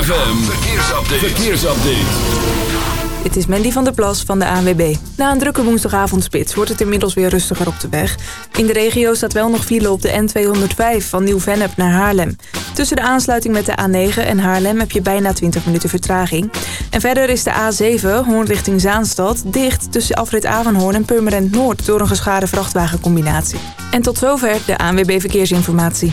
ZFM, verkeersupdate. verkeersupdate. Dit is Mandy van der Plas van de ANWB. Na een drukke woensdagavondspits wordt het inmiddels weer rustiger op de weg. In de regio staat wel nog file op de N205 van Nieuw-Vennep naar Haarlem. Tussen de aansluiting met de A9 en Haarlem heb je bijna 20 minuten vertraging. En verder is de A7, Hoorn richting Zaanstad, dicht tussen afrit Avanhoorn en Purmerend Noord... door een geschade vrachtwagencombinatie. En tot zover de ANWB Verkeersinformatie.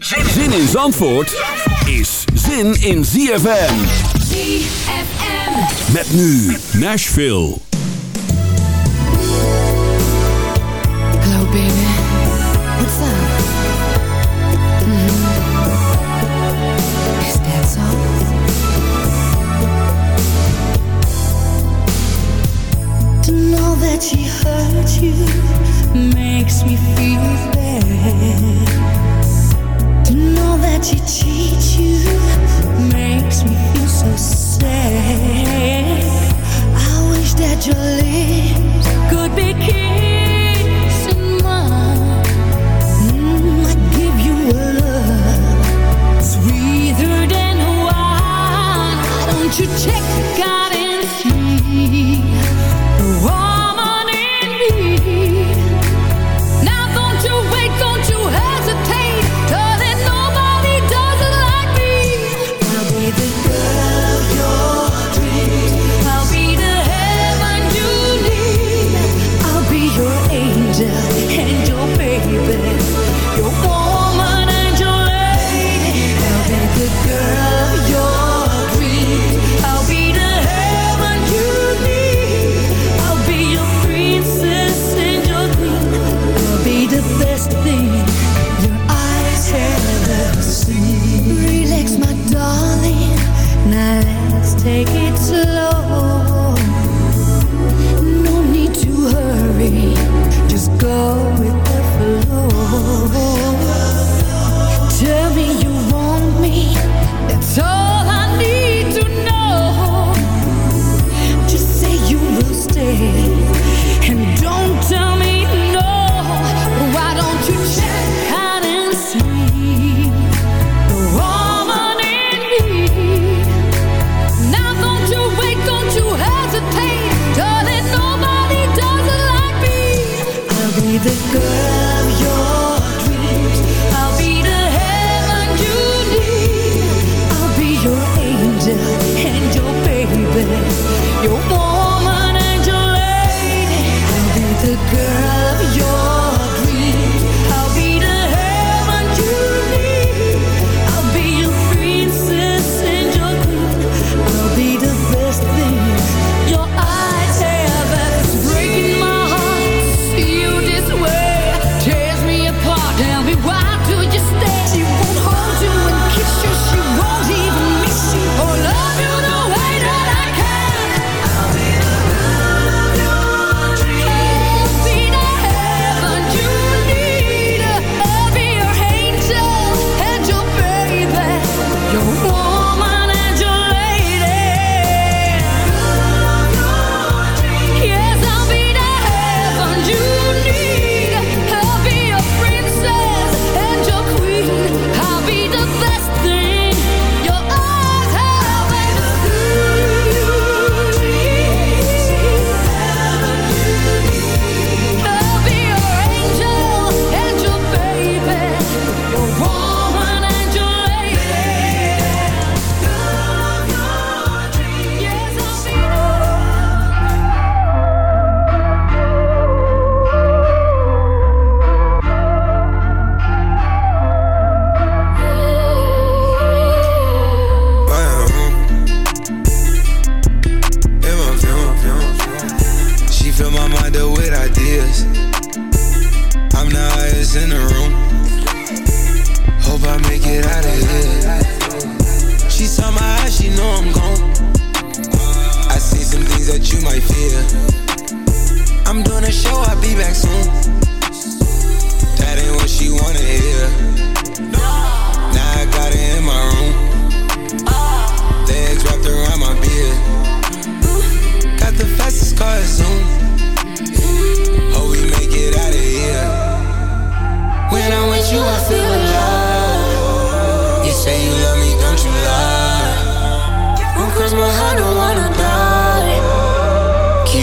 Zin in Zandvoort is zin in ZFM. ZFM. Met nu Nashville. Hello, baby. What's up? Mhm. Is that so? To know that she hurt you makes me feel bad. You makes me feel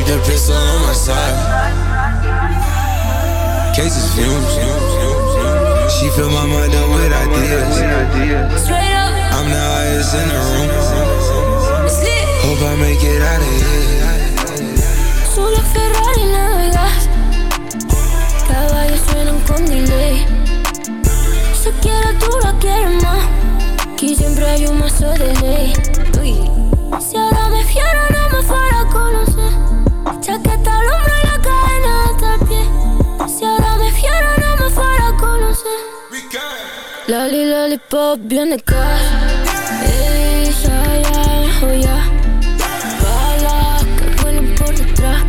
the pistol on my side. Cases fumes. She fill my mind up with ideas. Straight up, I'm the highest in the room. Hope I make it out of here. Solo Ferrari navegas. Caballos suenan con delay. Si quieres tú la quieres más. Aquí siempre hay un mazo de ley. Si ahora me fiero lollipop, bien de casa. Ey, ya, ya, oh ya. Detrás.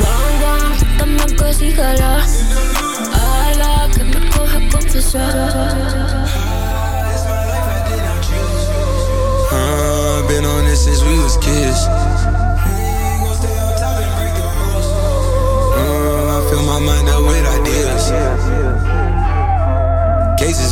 Bang, bang. Ala, me. Uh, been on this since we was kids. Uh, I fill my mind up with ideas.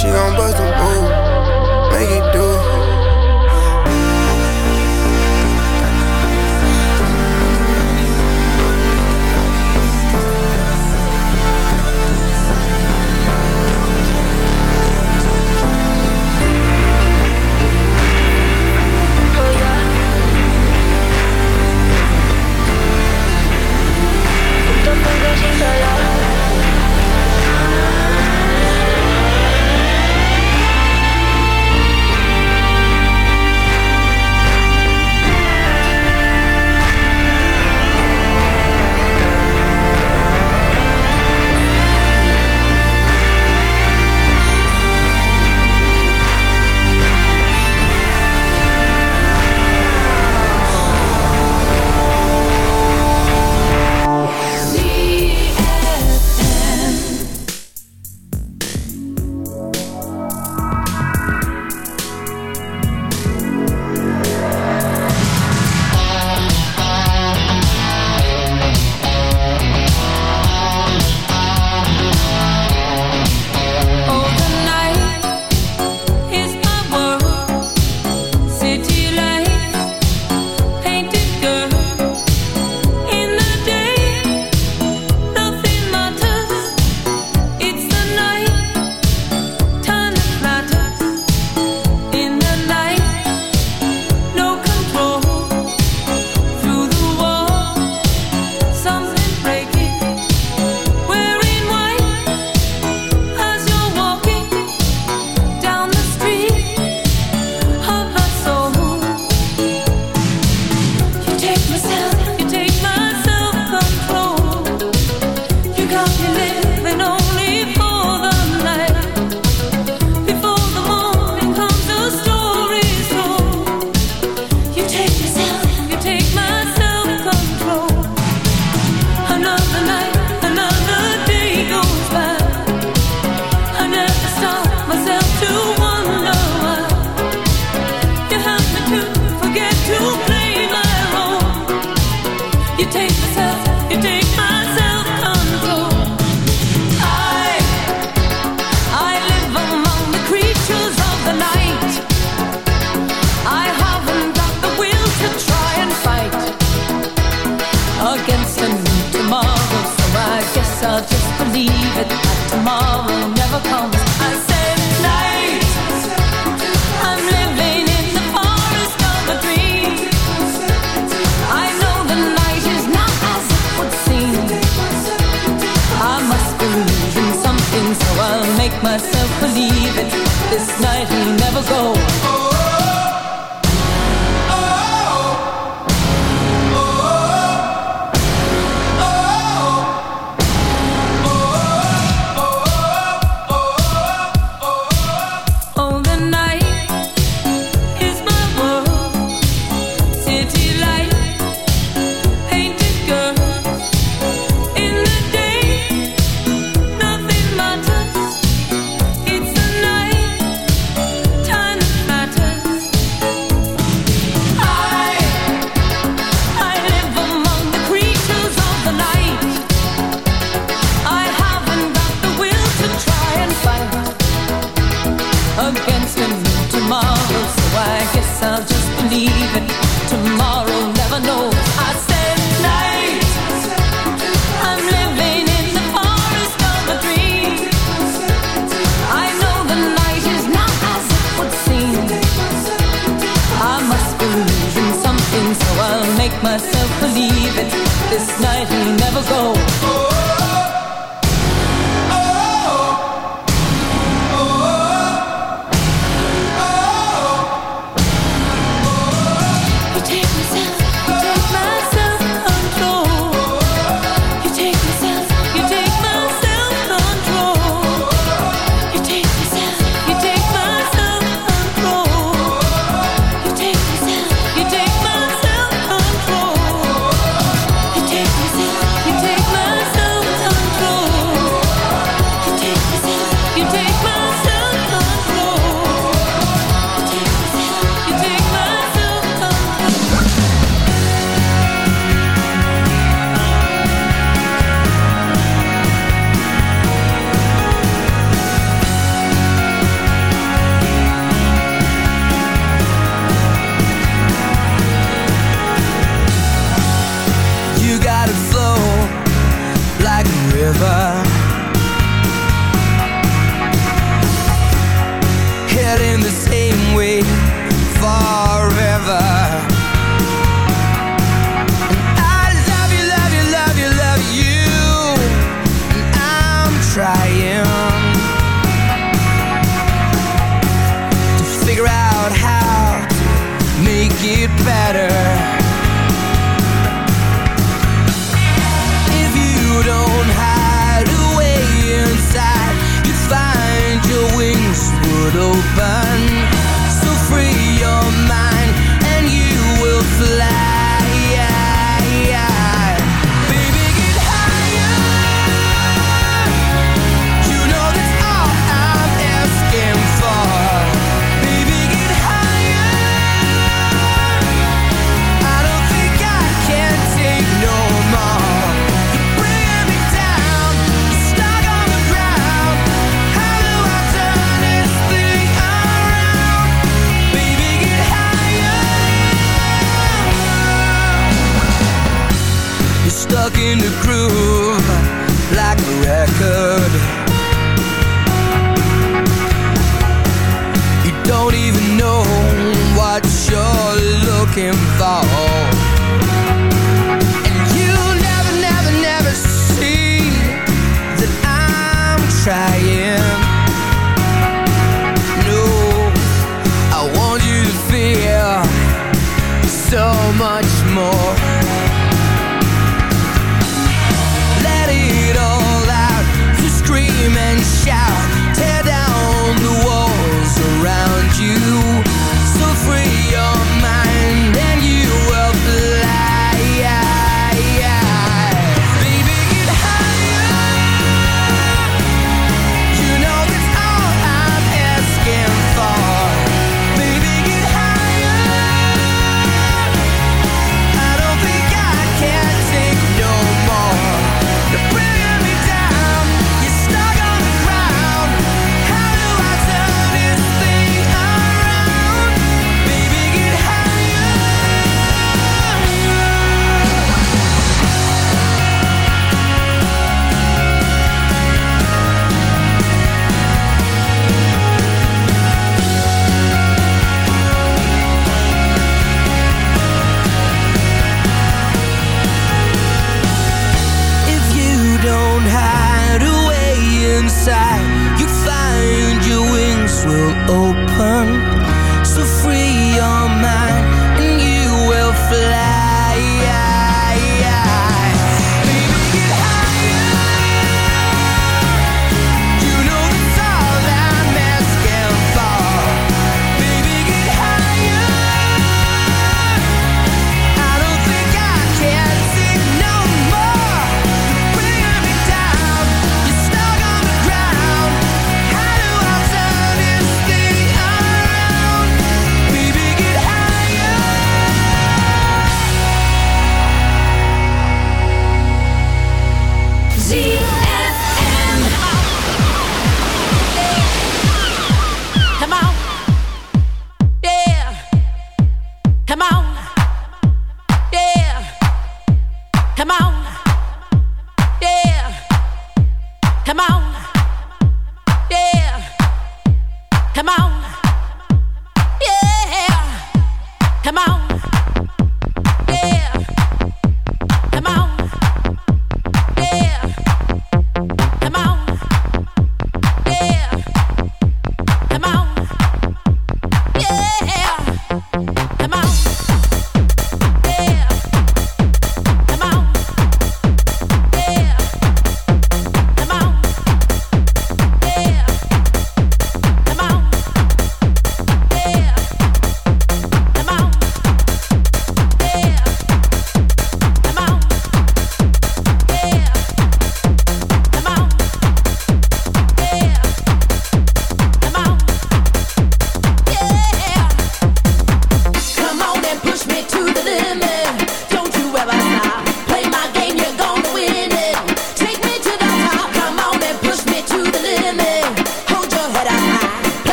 she gon' bust a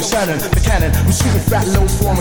with Shannon, the cannon. I'm shooting fat low form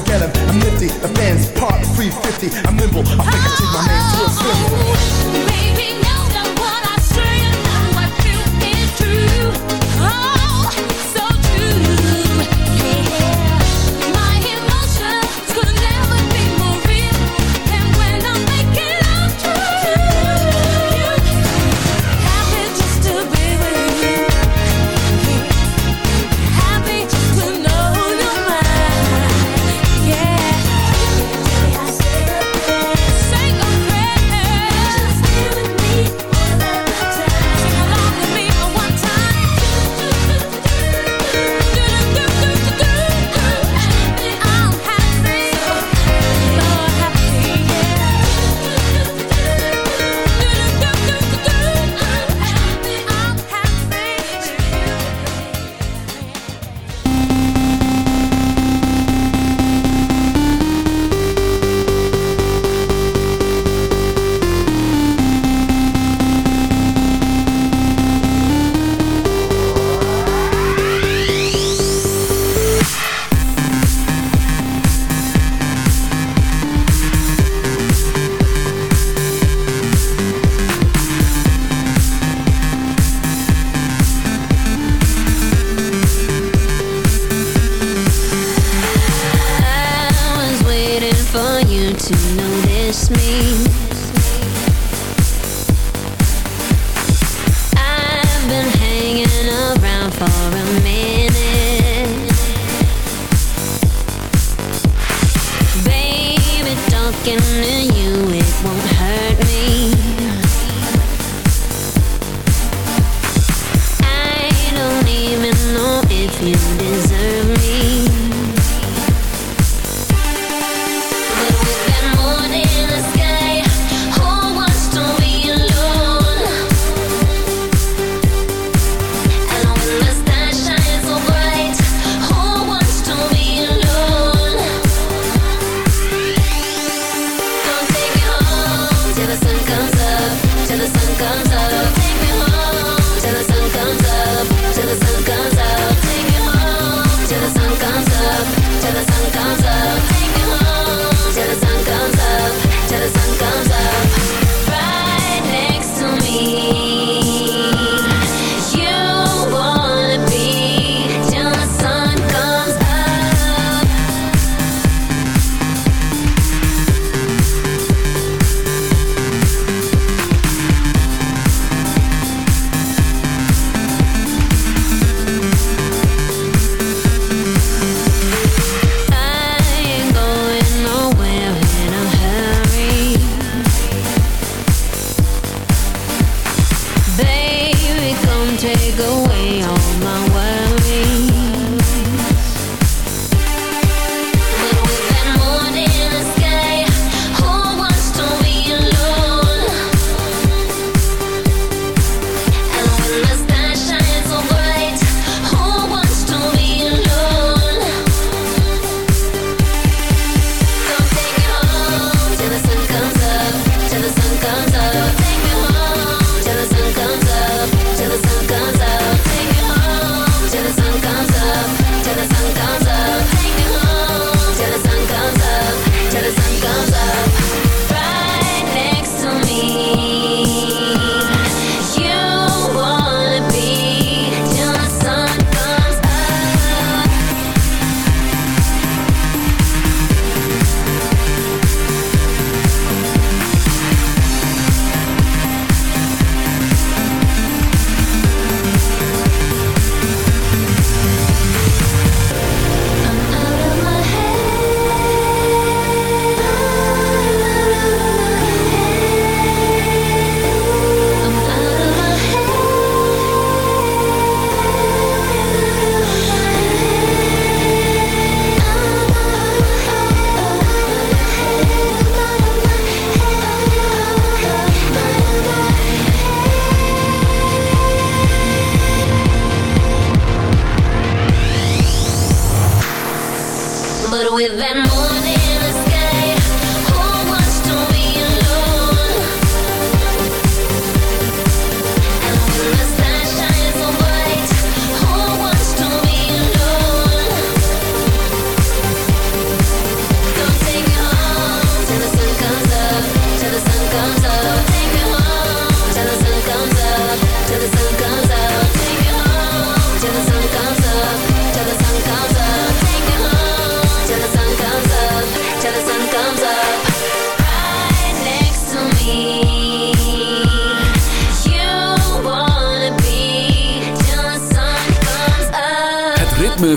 with that morning